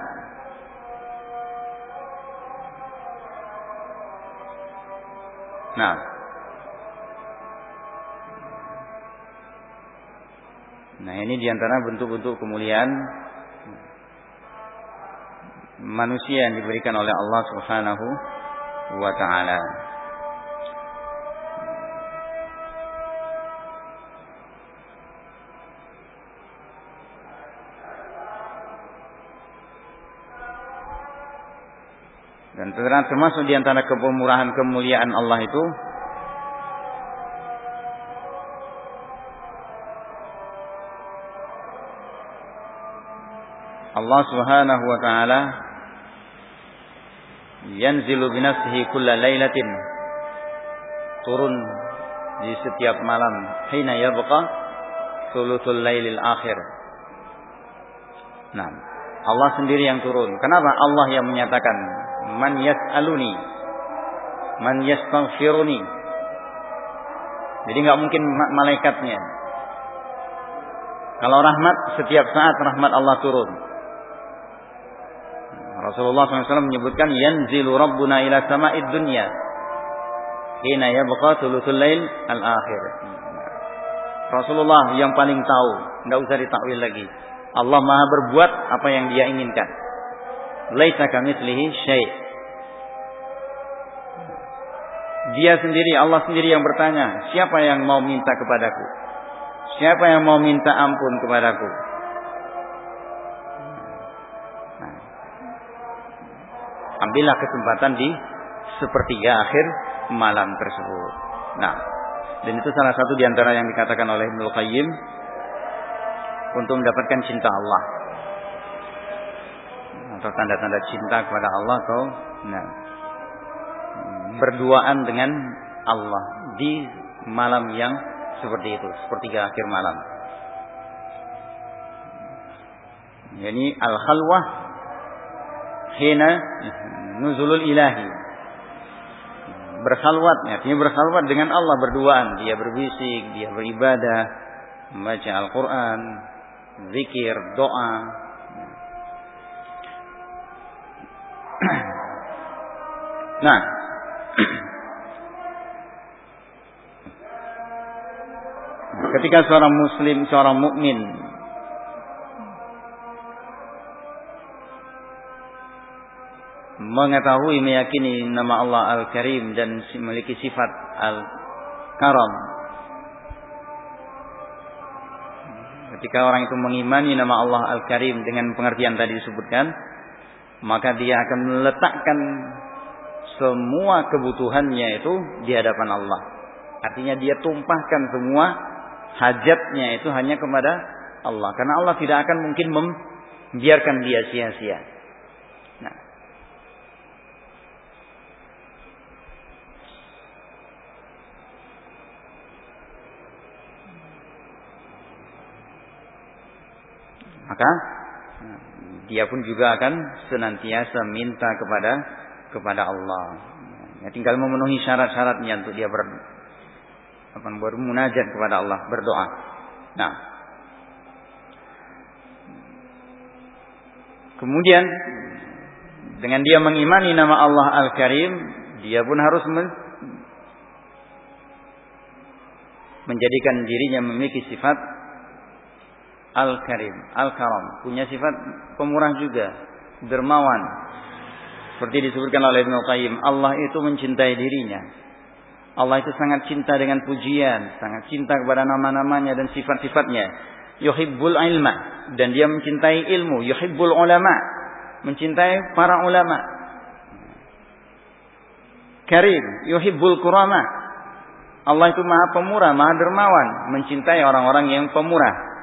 Nah, Nah ini di antara bentuk-bentuk kemuliaan manusia yang diberikan oleh Allah Subhanahu wa taala. Dan termasuk di antara kepemurahan kemuliaan Allah itu Allah Subhanahu wa taala yanzilu binafsihi kulla lailatin turun di setiap malam hina yabqa thuluthul lailil akhir. Nah, Allah sendiri yang turun. Kenapa Allah yang menyatakan man yas'aluni man yastaghfiruni. Jadi nggak mungkin malaikatnya. Kalau rahmat setiap saat rahmat Allah turun. Rasulullah SAW menyebutkan yanzilu rabbuna ila sama'id dunya hina yabqa thuluthul lail al-akhir. Rasulullah yang paling tahu, nggak usah ditakwil lagi. Allah Maha berbuat apa yang Dia inginkan. Laisa kamitslihi syai'. Dia sendiri, Allah sendiri yang bertanya, siapa yang mau minta kepadaku? Siapa yang mau minta ampun kepadaku? Nah. Ambillah kesempatan di sepertiga akhir malam tersebut. Nah, dan itu salah satu di antara yang dikatakan oleh Ibnu Qayyim untuk mendapatkan cinta Allah. Atau tanda-tanda cinta kepada Allah atau nah, berduaan dengan Allah di malam yang seperti itu, sepertiga akhir malam. Yani al-khalwah hina nuzulul ilahi. Berkhalwat artinya berkhalwat dengan Allah berduaan. Dia berbisik dia beribadah membaca Al-Qur'an zikir doa nah ketika seorang muslim seorang mukmin mengetahui meyakini nama Allah Al-Karim dan memiliki sifat Al-Karam. Ketika orang itu mengimani nama Allah Al-Karim dengan pengertian tadi disebutkan, maka dia akan meletakkan semua kebutuhannya itu di hadapan Allah. Artinya dia tumpahkan semua hajatnya itu hanya kepada Allah. Karena Allah tidak akan mungkin membiarkan dia sia-sia. maka dia pun juga akan senantiasa minta kepada kepada Allah. Ya, tinggal memenuhi syarat-syaratnya untuk dia ber apa bermunajat kepada Allah, berdoa. Nah, kemudian dengan dia mengimani nama Allah Al-Karim, dia pun harus menjadikan dirinya memiliki sifat Al-Karim, Al-Karam, punya sifat pemurah juga, dermawan. Seperti disebutkan oleh Ibnu Qayyim, Allah itu mencintai dirinya. Allah itu sangat cinta dengan pujian, sangat cinta kepada nama-namanya dan sifat-sifatnya. Yuhibbul ilma dan dia mencintai ilmu, yuhibbul ulama, mencintai para ulama. Karim, yuhibbul kurama. Allah itu maha pemurah, maha dermawan, mencintai orang-orang yang pemurah.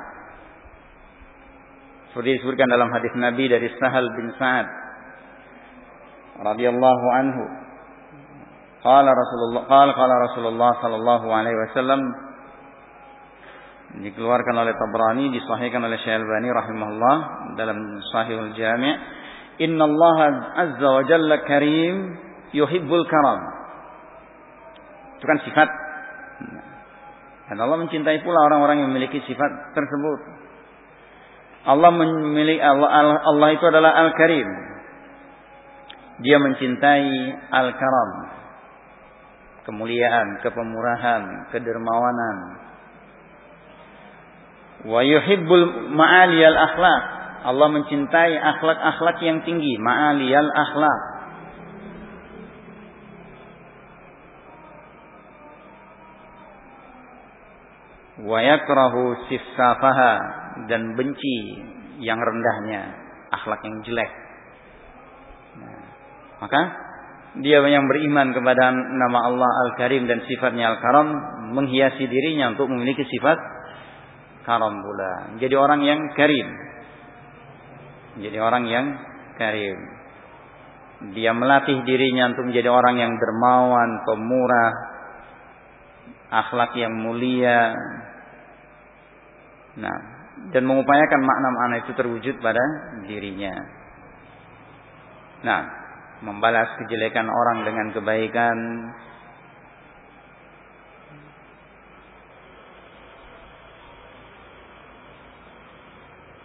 Seperti disebutkan dalam hadis Nabi dari Sahal bin Sa'ad radhiyallahu anhu. Qala Rasulullah qala qala Rasulullah sallallahu alaihi wasallam dikeluarkan oleh Tabrani disahihkan oleh Syekh Albani rahimahullah dalam Sahihul Jami' Inna Allah azza wa jalla karim yuhibbul karam. Itu kan sifat. Dan Allah mencintai pula orang-orang yang memiliki sifat tersebut Allah memilih Allah, Allah itu adalah Al-Karim. Dia mencintai Al-Karam. Kemuliaan, kepemurahan, kedermawanan. Wa yuhibbul ma'aliyal akhlak. Allah mencintai akhlak-akhlak yang tinggi, ma'aliyal akhlak. Wa yakrahu sifsafaha dan benci yang rendahnya, akhlak yang jelek. Nah, maka dia yang beriman kepada nama Allah Al-Karim dan sifatnya Al-Karam menghiasi dirinya untuk memiliki sifat karam pula. Jadi orang yang karim. Jadi orang yang karim. Dia melatih dirinya untuk menjadi orang yang dermawan, pemurah, akhlak yang mulia. Nah, dan mengupayakan makna-makna itu terwujud pada dirinya. Nah, membalas kejelekan orang dengan kebaikan.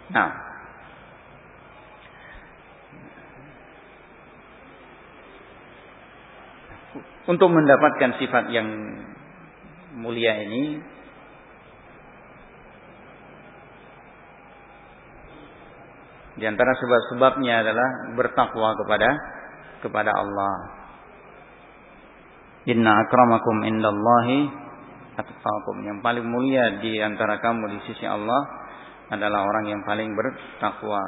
Nah, untuk mendapatkan sifat yang mulia ini di antara sebab-sebabnya adalah bertakwa kepada kepada Allah. Inna akramakum indallahi atqakum. Yang paling mulia di antara kamu di sisi Allah adalah orang yang paling bertakwa.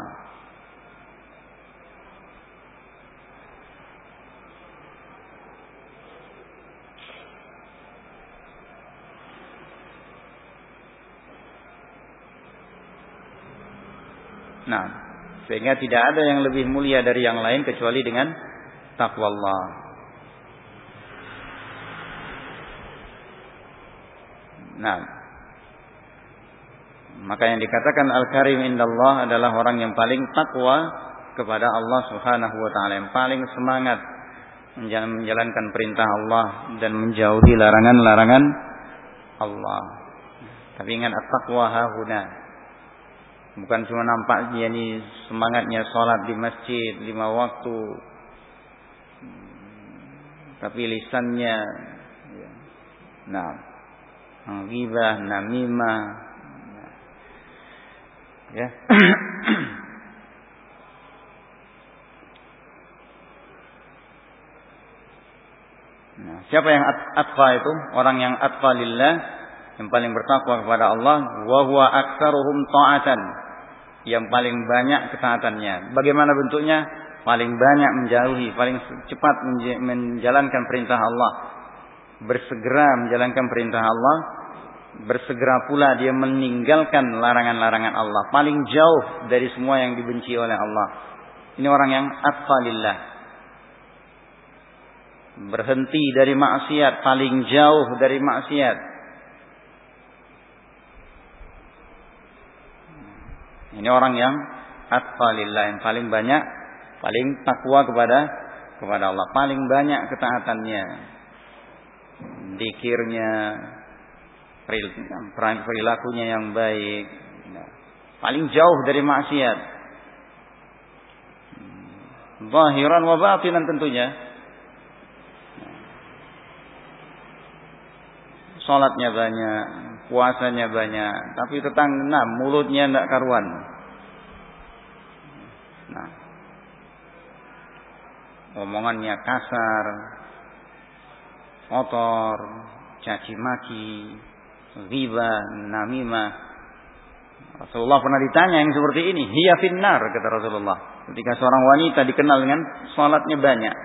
Nah, sehingga tidak ada yang lebih mulia dari yang lain kecuali dengan takwa Allah. Nah, maka yang dikatakan Al-Karim indallah adalah orang yang paling takwa kepada Allah Subhanahu wa taala, yang paling semangat menjalankan perintah Allah dan menjauhi larangan-larangan Allah. Tapi ingat at-taqwa hahuna. Bukan cuma nampak dia ni semangatnya sholat di masjid lima waktu. Tapi lisannya nah ghibah, namimah ya. Nah, siapa yang atqa itu? Orang yang atqa lillah, yang paling bertakwa kepada Allah, wa huwa aktsaruhum ta'atan yang paling banyak ketaatannya. Bagaimana bentuknya? Paling banyak menjauhi, paling cepat menjalankan perintah Allah. Bersegera menjalankan perintah Allah. Bersegera pula dia meninggalkan larangan-larangan Allah. Paling jauh dari semua yang dibenci oleh Allah. Ini orang yang atfalillah. Berhenti dari maksiat, paling jauh dari maksiat Ini orang yang atfalillah yang paling banyak, paling takwa kepada kepada Allah, paling banyak ketaatannya, dikirnya, perilakunya yang baik, paling jauh dari maksiat. Zahiran wa batinan tentunya. Salatnya banyak, puasanya banyak, tapi tetang nah, mulutnya tidak karuan. Nah, omongannya kasar, kotor, caci maki, riba, namimah. Rasulullah pernah ditanya yang seperti ini, hiya finnar kata Rasulullah. Ketika seorang wanita dikenal dengan salatnya banyak,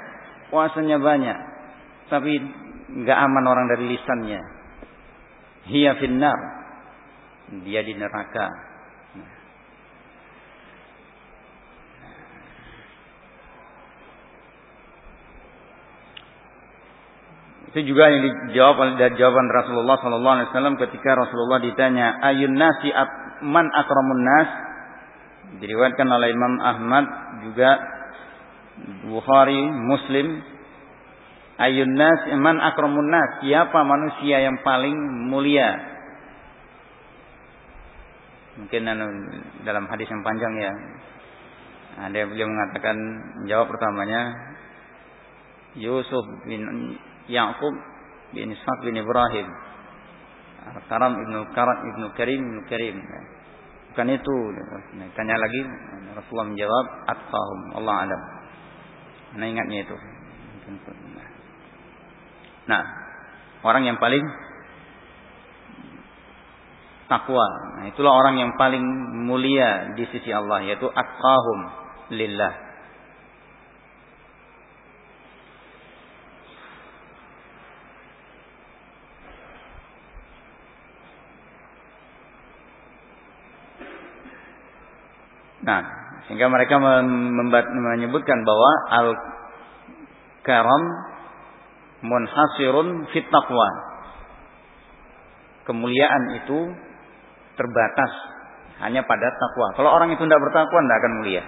puasanya banyak, tapi nggak aman orang dari lisannya. Hiya finnar. Dia di neraka. Itu juga yang dijawab dari jawaban Rasulullah sallallahu alaihi wasallam ketika Rasulullah ditanya, "Ayun nasi man akramun nas?" Diriwayatkan oleh Imam Ahmad juga Bukhari, Muslim Ayun nas iman akramun nas. Siapa manusia yang paling mulia? Mungkin anu, dalam hadis yang panjang ya. Ada beliau mengatakan jawab pertamanya Yusuf bin Yaqub bin Ishaq bin Ibrahim. Karam ibnu Karam ibnu Karim ibnu Karim. Bukan itu. Tanya lagi Rasulullah menjawab atfahum Allah alam. Nah ingatnya itu. Nah, orang yang paling takwa. Nah, itulah orang yang paling mulia di sisi Allah yaitu atqahum lillah. Nah, sehingga mereka menyebutkan bahwa al-karam munhasirun fit taqwa. Kemuliaan itu terbatas hanya pada takwa. Kalau orang itu tidak bertakwa tidak akan mulia.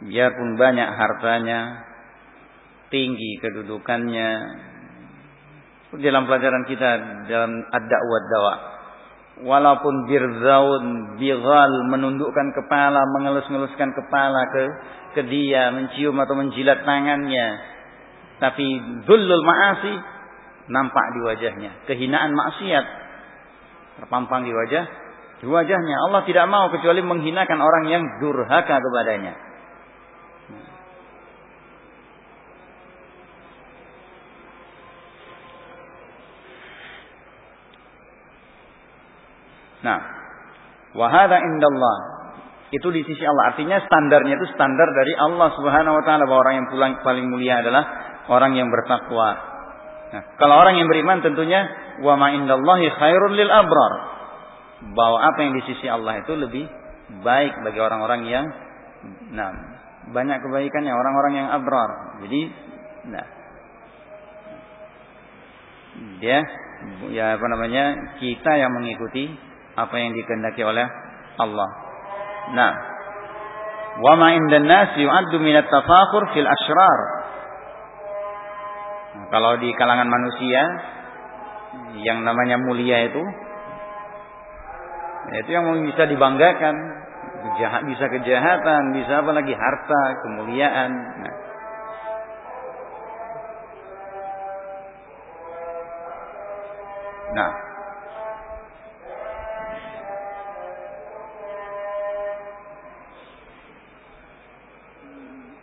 biarpun banyak hartanya, tinggi kedudukannya. Dalam pelajaran kita dalam ad-da'wah dawa. Walaupun birzaun, bighal, menundukkan kepala, mengelus-ngeluskan kepala ke ke dia, mencium atau menjilat tangannya. Tapi dhullul ma'asi nampak di wajahnya. Kehinaan maksiat terpampang di wajah di wajahnya. Allah tidak mau kecuali menghinakan orang yang durhaka kepadanya. Nah, wahada indallah itu di sisi Allah. Artinya standarnya itu standar dari Allah Subhanahu wa taala bahwa orang yang pulang paling mulia adalah orang yang bertakwa. Nah, kalau orang yang beriman tentunya wa ma indallahi khairul lil abrar. Bahwa apa yang di sisi Allah itu lebih baik bagi orang-orang yang nah, banyak kebaikannya orang-orang yang abrar. Jadi nah dia ya apa namanya kita yang mengikuti apa yang dikehendaki oleh Allah. Nah, wa ma indan nas yu'addu min at-tafakhur fil ashrar. Kalau di kalangan manusia yang namanya mulia itu itu yang bisa dibanggakan. Bisa kejahatan bisa apa lagi harta kemuliaan. Nah. nah.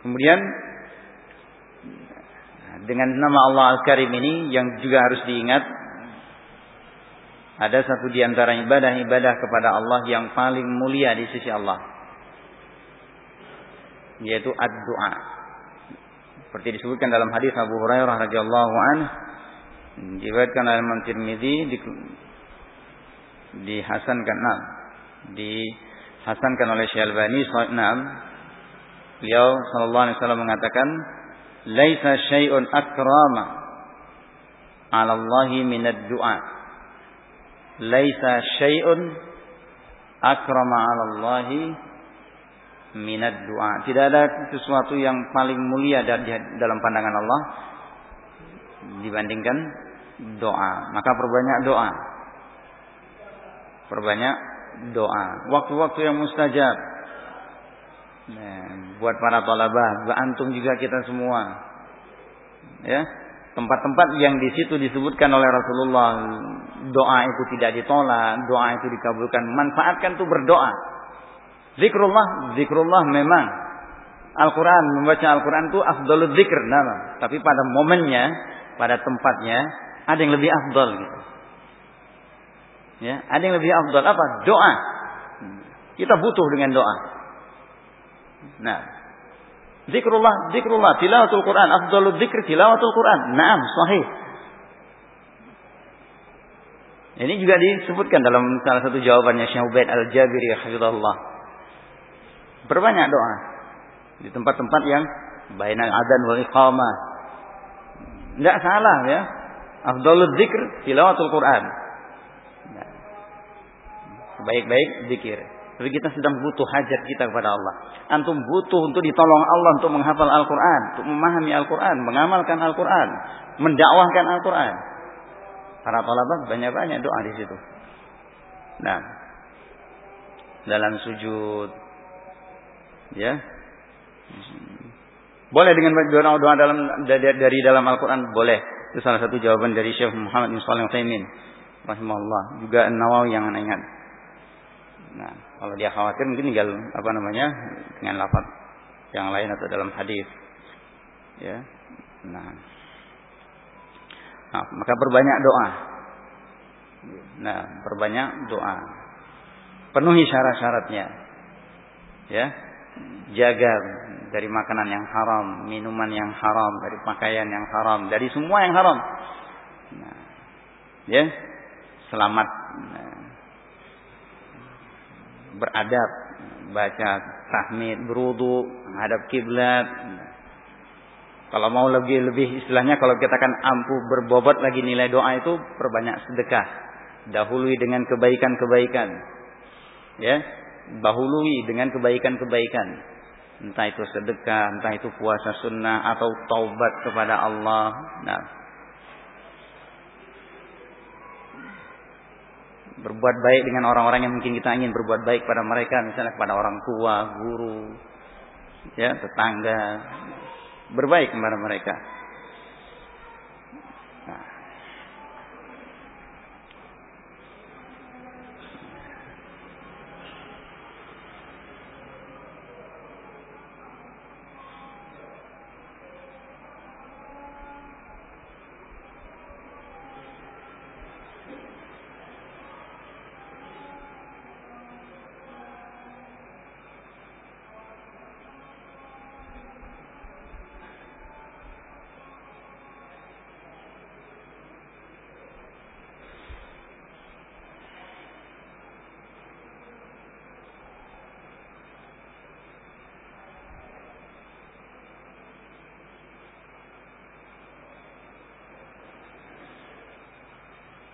Kemudian dengan nama Allah Al-Karim ini yang juga harus diingat ada satu di antara ibadah-ibadah kepada Allah yang paling mulia di sisi Allah yaitu ad-du'a. Seperti disebutkan dalam hadis Abu Hurairah radhiyallahu an diriwayatkan oleh Imam Tirmizi di, dihasankan nah, dihasankan oleh Syalbani Albani Beliau sallallahu alaihi wasallam mengatakan, "Laisa syai'un akrama 'ala Allah min ad-du'a." Laisa syai'un akrama 'ala Allah min ad-du'a. Tidak ada sesuatu yang paling mulia dalam pandangan Allah dibandingkan doa. Maka perbanyak doa. Perbanyak doa. Waktu-waktu yang mustajab Nah, buat para talabah, buat antum juga kita semua. Ya, tempat-tempat yang di situ disebutkan oleh Rasulullah doa itu tidak ditolak, doa itu dikabulkan. Manfaatkan tuh berdoa. Zikrullah, zikrullah memang Al-Quran, membaca Al-Quran itu afdalul zikr nama. Tapi pada momennya, pada tempatnya, ada yang lebih afdal gitu. Ya, ada yang lebih afdal apa? Doa. Kita butuh dengan doa. Nah, zikrullah, zikrullah, tilawatul Quran, afdalul zikr tilawatul Quran. Naam, sahih. Ini juga disebutkan dalam salah satu jawabannya Syekh Ubaid Al-Jabiri hafizahullah. Berbanyak doa di tempat-tempat yang bainal adan wal iqamah. Enggak salah ya. Afdalul zikr tilawatul Quran. Baik-baik zikir. Tapi kita sedang butuh hajat kita kepada Allah. Antum butuh untuk ditolong Allah untuk menghafal Al-Quran, untuk memahami Al-Quran, mengamalkan Al-Quran, mendakwahkan Al-Quran. Para talabat banyak-banyak doa di situ. Nah, dalam sujud, ya, boleh dengan doa-doa dalam dari dalam Al-Quran boleh. Itu salah satu jawaban dari Syekh Muhammad bin Shalih Al-Utsaimin rahimahullah. Juga Nawawi yang ingat. Nah, kalau dia khawatir mungkin tinggal apa namanya dengan lafaz yang lain atau dalam hadis. Ya. Nah. nah, maka perbanyak doa. Nah, perbanyak doa. Penuhi syarat-syaratnya. Ya. Jaga dari makanan yang haram, minuman yang haram, dari pakaian yang haram, dari semua yang haram. Nah, ya. Selamat beradab, baca tahmid, berudu, menghadap kiblat. Kalau mau lebih lebih istilahnya kalau kita kan ampuh berbobot lagi nilai doa itu perbanyak sedekah. Dahului dengan kebaikan-kebaikan. Ya, bahului dengan kebaikan-kebaikan. entah itu sedekah, entah itu puasa sunnah atau taubat kepada Allah. Nah, berbuat baik dengan orang-orang yang mungkin kita ingin berbuat baik pada mereka, misalnya kepada orang tua, guru, ya, tetangga, berbaik kepada mereka.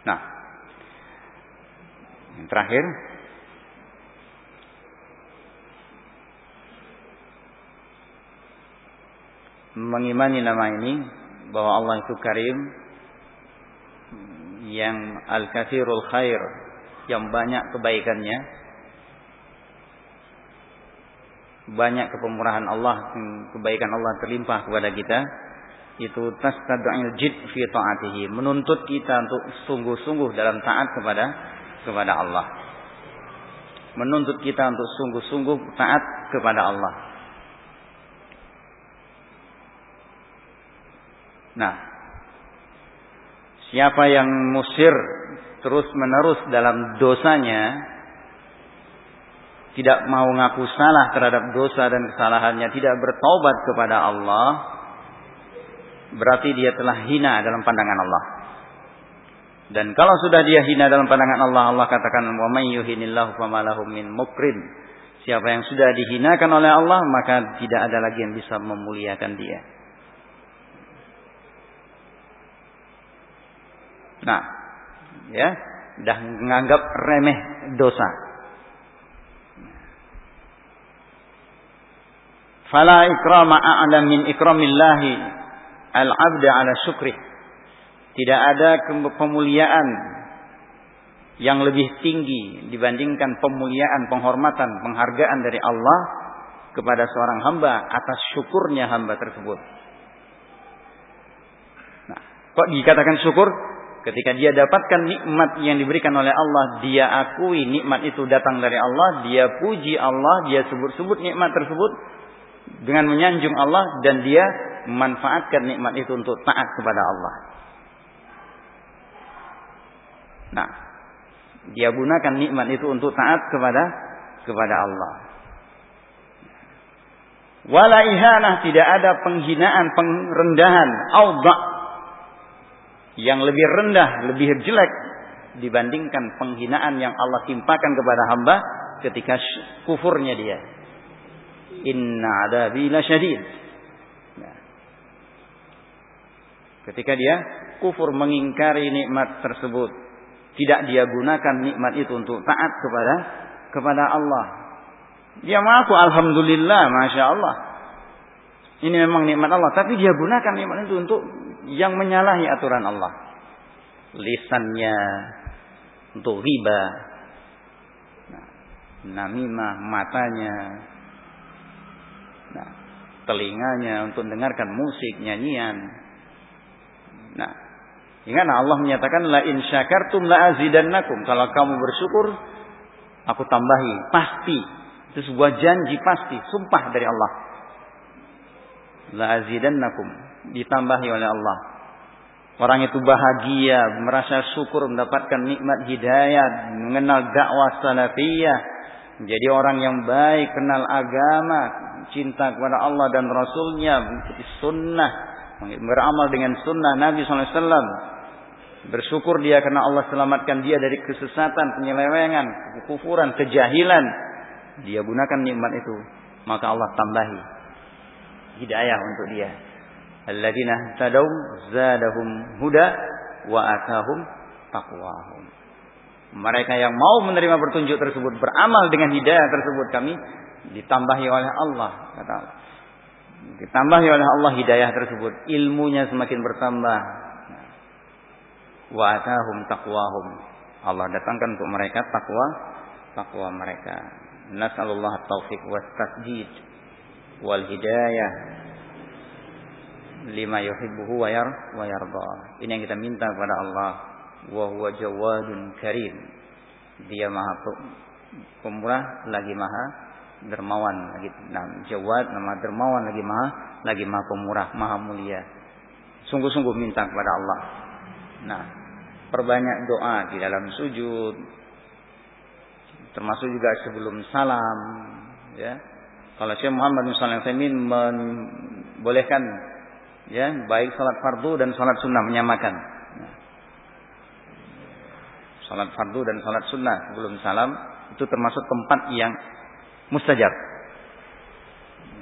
Nah, yang terakhir. Mengimani nama ini bahwa Allah itu Karim yang al-kathirul khair yang banyak kebaikannya. Banyak kepemurahan Allah kebaikan Allah terlimpah kepada kita. Itu tastad'il jid fi ta'atihi, menuntut kita untuk sungguh-sungguh dalam taat kepada kepada Allah. Menuntut kita untuk sungguh-sungguh taat kepada Allah. Nah, siapa yang musir terus-menerus dalam dosanya, tidak mau ngaku salah terhadap dosa dan kesalahannya, tidak bertobat kepada Allah, berarti dia telah hina dalam pandangan Allah. Dan kalau sudah dia hina dalam pandangan Allah, Allah katakan wa may yuhinillahu famalahu min mukrim. Siapa yang sudah dihinakan oleh Allah, maka tidak ada lagi yang bisa memuliakan dia. Nah, ya, dah menganggap remeh dosa. Fala ikrama a'lam min ikramillahi al-abda ala syukri. Tidak ada pemuliaan yang lebih tinggi dibandingkan pemuliaan, penghormatan, penghargaan dari Allah kepada seorang hamba atas syukurnya hamba tersebut. Nah, kok dikatakan syukur? Ketika dia dapatkan nikmat yang diberikan oleh Allah, dia akui nikmat itu datang dari Allah, dia puji Allah, dia sebut-sebut nikmat tersebut dengan menyanjung Allah dan dia memanfaatkan nikmat itu untuk taat kepada Allah. Nah, dia gunakan nikmat itu untuk taat kepada kepada Allah. Wala ihanah tidak ada penghinaan, pengrendahan, auda yang lebih rendah, lebih jelek dibandingkan penghinaan yang Allah timpakan kepada hamba ketika kufurnya dia. Inna adabi syadid. Ketika dia kufur mengingkari nikmat tersebut, tidak dia gunakan nikmat itu untuk taat kepada kepada Allah. Dia mengaku alhamdulillah, masya Allah. Ini memang nikmat Allah, tapi dia gunakan nikmat itu untuk yang menyalahi aturan Allah. Lisannya untuk riba, nah, namimah matanya, nah, telinganya untuk mendengarkan musik, nyanyian, Nah, ingatlah Allah menyatakan la in syakartum la azidannakum. Kalau kamu bersyukur, aku tambahi, pasti. Itu sebuah janji pasti, sumpah dari Allah. La azidannakum, ditambahi oleh Allah. Orang itu bahagia, merasa syukur mendapatkan nikmat hidayah, mengenal dakwah salafiyah, menjadi orang yang baik, kenal agama, cinta kepada Allah dan Rasulnya, mengikuti sunnah, beramal dengan sunnah Nabi SAW. Bersyukur dia karena Allah selamatkan dia dari kesesatan, penyelewengan, kekufuran, kejahilan. Dia gunakan nikmat itu. Maka Allah tambahi hidayah untuk dia. Alladzina tadaw zadahum huda wa atahum taqwahum. Mereka yang mau menerima petunjuk tersebut, beramal dengan hidayah tersebut kami Ditambahi oleh Allah, kata Allah. Ditambahi oleh Allah hidayah tersebut, ilmunya semakin bertambah. Wa atahum taqwahum. Allah datangkan untuk mereka takwa, takwa mereka. Nasallallahu taufiq was tasjid wal hidayah lima yuhibbuhu wa yar wa yarda. Ini yang kita minta kepada Allah. Wa huwa jawadun karim. Dia maha pemurah lagi maha dermawan lagi nah, jawad nama dermawan lagi maha lagi maha pemurah maha mulia sungguh-sungguh minta kepada Allah nah perbanyak doa di dalam sujud termasuk juga sebelum salam ya kalau Syekh Muhammad bin Shalih membolehkan ya baik salat fardu dan salat sunnah menyamakan salat fardu dan salat sunnah sebelum salam itu termasuk tempat yang mustajab.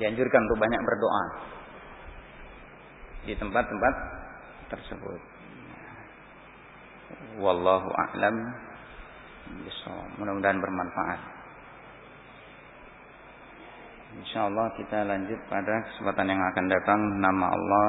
Dianjurkan untuk banyak berdoa di tempat-tempat tersebut. Wallahu a'lam Mudah-mudahan bermanfaat. Insyaallah kita lanjut pada kesempatan yang akan datang nama Allah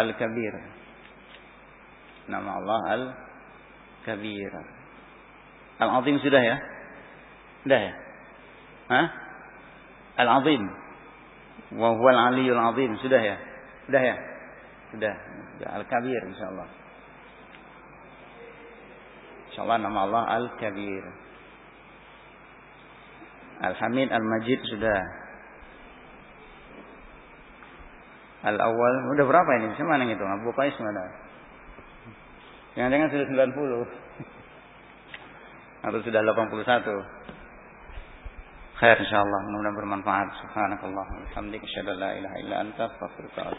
Al-Kabir. Nama Allah Al-Kabir. Al-Azim sudah ya? Sudah ya? Hah? Al-Azim. Wa huwa al-Aliyul Azim. Sudah ya? Sudah ya? Sudah. Al-Kabir insyaallah. Insyaallah nama Allah Al-Kabir. Al-Hamid Al-Majid sudah. Al awal udah berapa ini? Siapa yang itu? Abu Qais mana? Jangan-jangan sudah 90 atau sudah 81. Khair insyaallah mudah-mudahan bermanfaat. Subhanakallah. Alhamdulillah. Asyhadu la ilaha illa anta astaghfiruka.